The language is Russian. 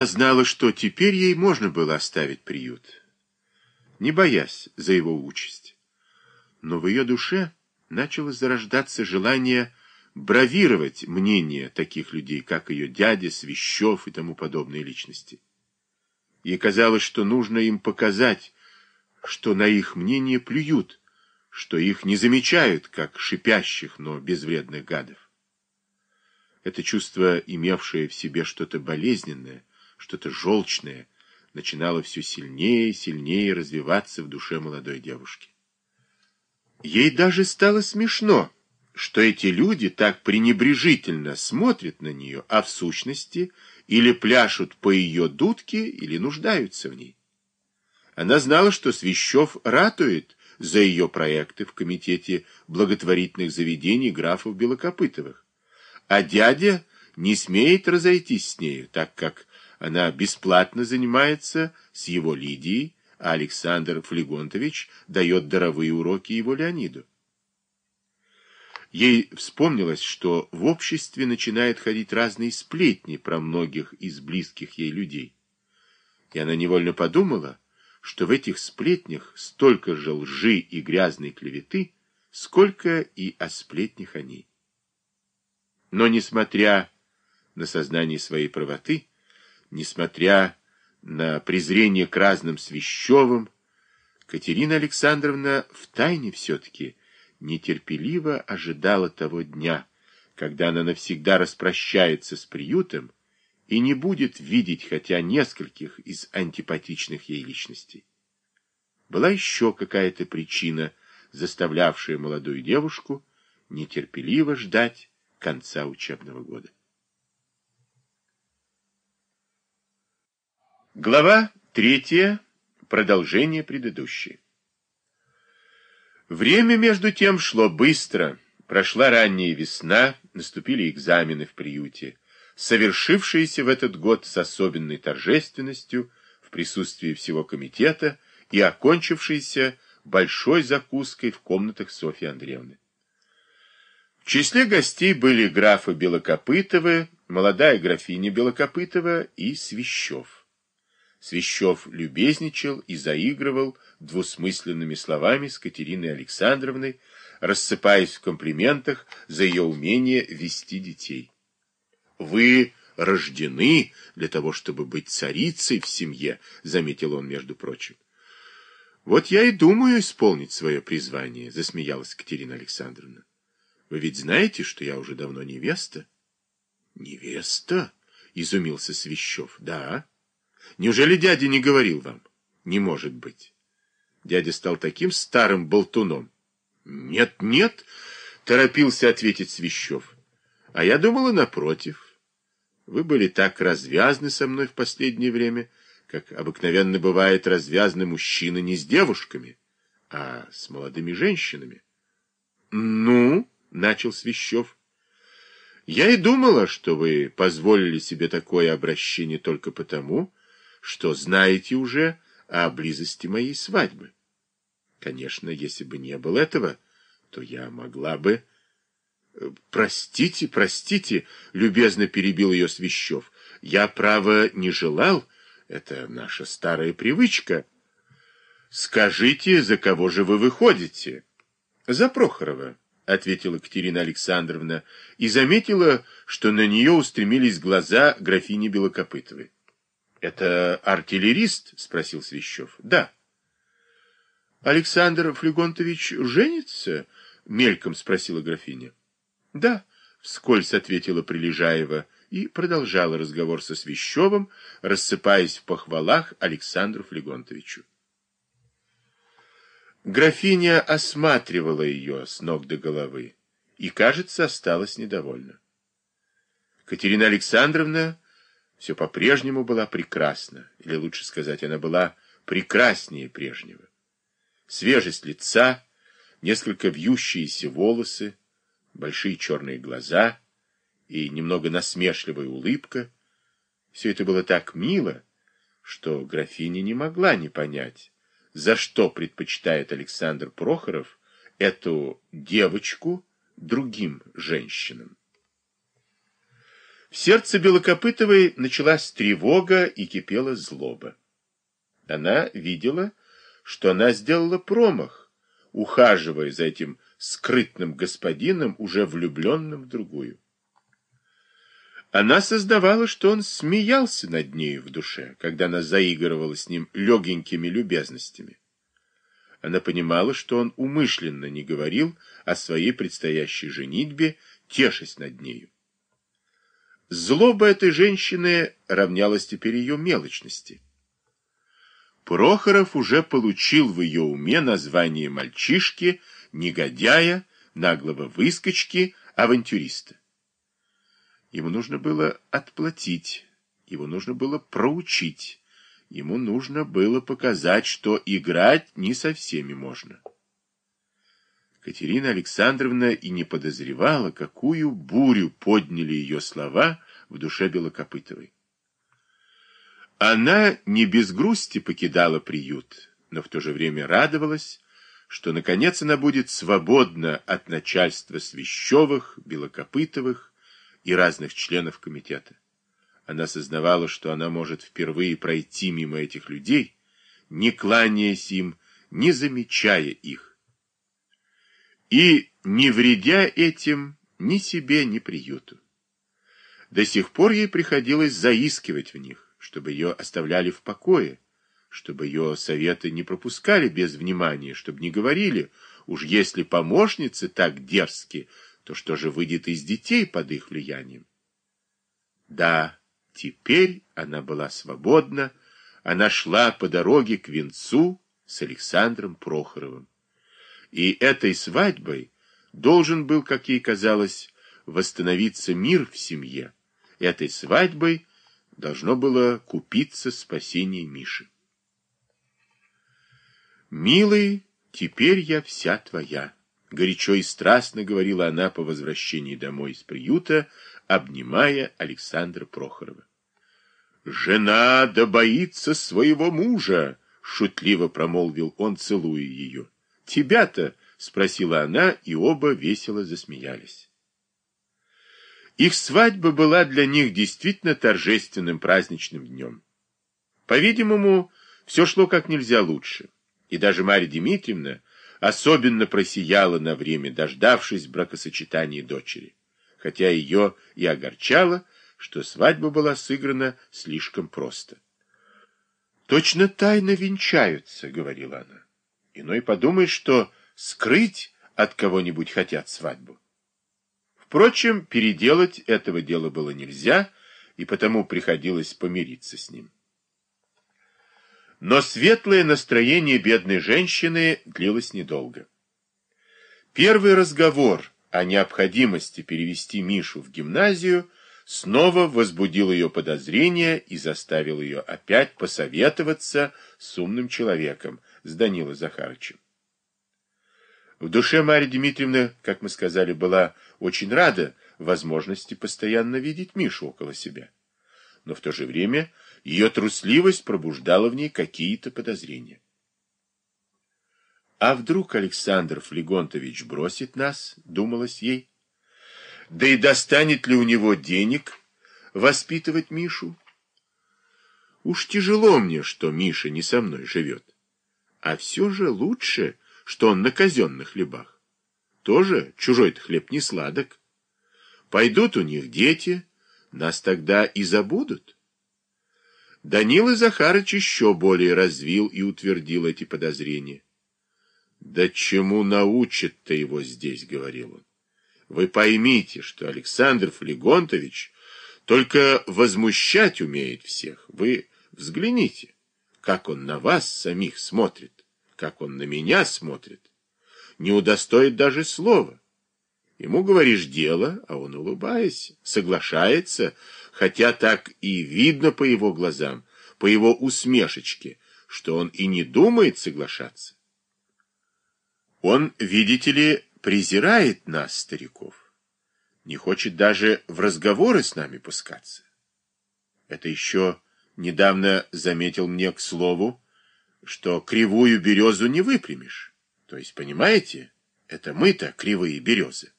знала, что теперь ей можно было оставить приют, не боясь за его участь. Но в ее душе начало зарождаться желание бравировать мнение таких людей, как ее дядя, Свящев и тому подобные личности. Ей казалось, что нужно им показать, что на их мнение плюют, что их не замечают, как шипящих, но безвредных гадов. Это чувство, имевшее в себе что-то болезненное, что-то желчное, начинало все сильнее и сильнее развиваться в душе молодой девушки. Ей даже стало смешно, что эти люди так пренебрежительно смотрят на нее, а в сущности или пляшут по ее дудке, или нуждаются в ней. Она знала, что Свящев ратует за ее проекты в комитете благотворительных заведений графов Белокопытовых, а дядя не смеет разойтись с нею, так как она бесплатно занимается с его Лидией, а Александр Флегонтович дает даровые уроки его Леониду. Ей вспомнилось, что в обществе начинают ходить разные сплетни про многих из близких ей людей. И она невольно подумала, что в этих сплетнях столько же лжи и грязной клеветы, сколько и о сплетнях о ней. Но, несмотря на сознание своей правоты, несмотря на презрение к разным Свящевым, Катерина Александровна втайне все-таки нетерпеливо ожидала того дня, когда она навсегда распрощается с приютом и не будет видеть хотя нескольких из антипатичных ей личностей. Была еще какая-то причина, заставлявшая молодую девушку нетерпеливо ждать конца учебного года. Глава третья. Продолжение предыдущей. Время, между тем, шло быстро. Прошла ранняя весна, наступили экзамены в приюте, совершившиеся в этот год с особенной торжественностью в присутствии всего комитета и окончившиеся большой закуской в комнатах Софьи Андреевны. В числе гостей были графы Белокопытовы, молодая графиня Белокопытова и Свящев. Свящев любезничал и заигрывал двусмысленными словами с Катериной Александровной, рассыпаясь в комплиментах за ее умение вести детей. «Вы рождены для того, чтобы быть царицей в семье», — заметил он, между прочим. «Вот я и думаю исполнить свое призвание», — засмеялась Катерина Александровна. «Вы ведь знаете, что я уже давно невеста?» «Невеста?» — изумился Свящев. «Да». Неужели дядя не говорил вам? Не может быть. Дядя стал таким старым болтуном. Нет, нет, торопился ответить Свящев. А я думала напротив. Вы были так развязны со мной в последнее время, как обыкновенно бывает развязны мужчины не с девушками, а с молодыми женщинами. Ну, начал Свящев. Я и думала, что вы позволили себе такое обращение только потому, что знаете уже о близости моей свадьбы. Конечно, если бы не было этого, то я могла бы... Э, простите, простите, любезно перебил ее Свящев. Я, право, не желал. Это наша старая привычка. Скажите, за кого же вы выходите? За Прохорова, ответила Катерина Александровна и заметила, что на нее устремились глаза графини Белокопытовой. Это артиллерист? Спросил Свящев. Да. Александр Флегонтович женится? Мельком спросила графиня. Да, вскользь ответила Прилежаева и продолжала разговор со Свящевым, рассыпаясь в похвалах Александру Флегонтовичу. Графиня осматривала ее с ног до головы и, кажется, осталась недовольна. Катерина Александровна все по-прежнему была прекрасна, или лучше сказать, она была прекраснее прежнего. Свежесть лица, несколько вьющиеся волосы, большие черные глаза и немного насмешливая улыбка. Все это было так мило, что графиня не могла не понять, за что предпочитает Александр Прохоров эту девочку другим женщинам. В сердце Белокопытовой началась тревога и кипела злоба. Она видела, что она сделала промах, ухаживая за этим скрытным господином, уже влюбленным в другую. Она создавала, что он смеялся над нею в душе, когда она заигрывала с ним легенькими любезностями. Она понимала, что он умышленно не говорил о своей предстоящей женитьбе, тешась над нею. Злоба этой женщины равнялась теперь ее мелочности. Прохоров уже получил в ее уме название мальчишки, негодяя, наглого выскочки, авантюриста. Ему нужно было отплатить, его нужно было проучить, ему нужно было показать, что играть не со всеми можно. Катерина Александровна и не подозревала, какую бурю подняли ее слова в душе Белокопытовой. Она не без грусти покидала приют, но в то же время радовалась, что, наконец, она будет свободна от начальства Свящевых, Белокопытовых и разных членов комитета. Она сознавала, что она может впервые пройти мимо этих людей, не кланяясь им, не замечая их и не вредя этим ни себе, ни приюту. До сих пор ей приходилось заискивать в них, чтобы ее оставляли в покое, чтобы ее советы не пропускали без внимания, чтобы не говорили, уж если помощницы так дерзки, то что же выйдет из детей под их влиянием? Да, теперь она была свободна, она шла по дороге к венцу с Александром Прохоровым. И этой свадьбой должен был, как ей казалось, восстановиться мир в семье. Этой свадьбой должно было купиться спасение Миши. «Милый, теперь я вся твоя», — горячо и страстно говорила она по возвращении домой из приюта, обнимая Александра Прохорова. «Жена да боится своего мужа», — шутливо промолвил он, целуя ее. «Тебя-то?» — спросила она, и оба весело засмеялись. Их свадьба была для них действительно торжественным праздничным днем. По-видимому, все шло как нельзя лучше, и даже Марья Дмитриевна особенно просияла на время, дождавшись бракосочетания дочери, хотя ее и огорчало, что свадьба была сыграна слишком просто. «Точно тайно венчаются», — говорила она. Иной подумает, что скрыть от кого-нибудь хотят свадьбу. Впрочем, переделать этого дела было нельзя, и потому приходилось помириться с ним. Но светлое настроение бедной женщины длилось недолго. Первый разговор о необходимости перевести Мишу в гимназию снова возбудил ее подозрения и заставил ее опять посоветоваться с умным человеком, с Данилой Захарычем. В душе Марья Дмитриевна, как мы сказали, была очень рада возможности постоянно видеть Мишу около себя. Но в то же время ее трусливость пробуждала в ней какие-то подозрения. А вдруг Александр Флегонтович бросит нас, думалось ей? Да и достанет ли у него денег воспитывать Мишу? Уж тяжело мне, что Миша не со мной живет. А все же лучше, что он на казенных хлебах. Тоже чужой-то хлеб не сладок. Пойдут у них дети, нас тогда и забудут. Данила Захарыч еще более развил и утвердил эти подозрения. «Да чему научит-то его здесь?» — говорил он. «Вы поймите, что Александр Флегонтович только возмущать умеет всех. Вы взгляните, как он на вас самих смотрит как он на меня смотрит, не удостоит даже слова. Ему говоришь дело, а он, улыбаясь, соглашается, хотя так и видно по его глазам, по его усмешечке, что он и не думает соглашаться. Он, видите ли, презирает нас, стариков, не хочет даже в разговоры с нами пускаться. Это еще недавно заметил мне к слову, что кривую березу не выпрямишь. То есть, понимаете, это мы-то кривые березы.